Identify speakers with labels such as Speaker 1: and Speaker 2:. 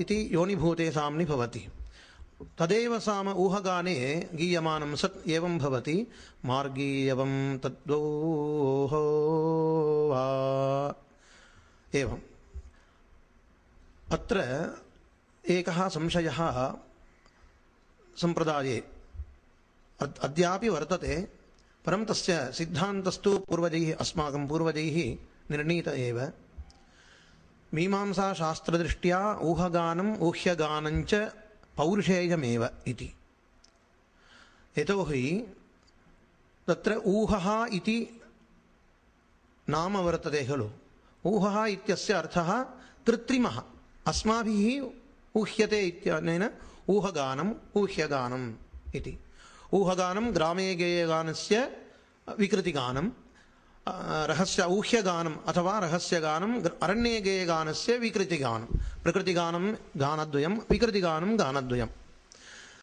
Speaker 1: इति योनिभूते साम्नि भवति। तदेव साम ऊहगाने गीयमानं सत् एवं भवति। मार्गीयवं तद्वोः वा। एवम्। अत्र एकः संशयः सम्प्रदाये अद् अद्यापि वर्तते। परं तस्य सिद्धान्तस्तु पूर्वजैः अस्माकं पूर्वजैः निर्णीत एव। మీమాంసా శాస్త్రదృష్ట్యా ఊహగానం ఊహ్యగానంచ పౌరుషేయమేవ ఇది. యతోహి తత్ర ఊహ ఇది నామ వర్తతే ఖలు. ఊహ ఇత్యస్య అర్థः కృత్రిమः అస్మాభిः ఊహ్యతే ఇత్యనేన ఊహగానం ఊహ్యగానం ఇది. ఊహగానం గ్రామే గేయగానస్య వికృతిగానం. ರಹಸ್ಯ ಊಹ್ಯ ಗಾನಂ ಅಥವಾ ರಹಸ್ಯ ಗಾನಂ ಅರಣ್ಯಗೇಯ ಗಾನಸ್ಯ ವಿಕೃತಿ ಗಾನಂ ಪ್ರಕೃತಿ ಗಾನಂ ಗಾನದ್ವಯಂ ವಿಕೃತಿ ಗಾನಂ ಗಾನದ್ವಯಂ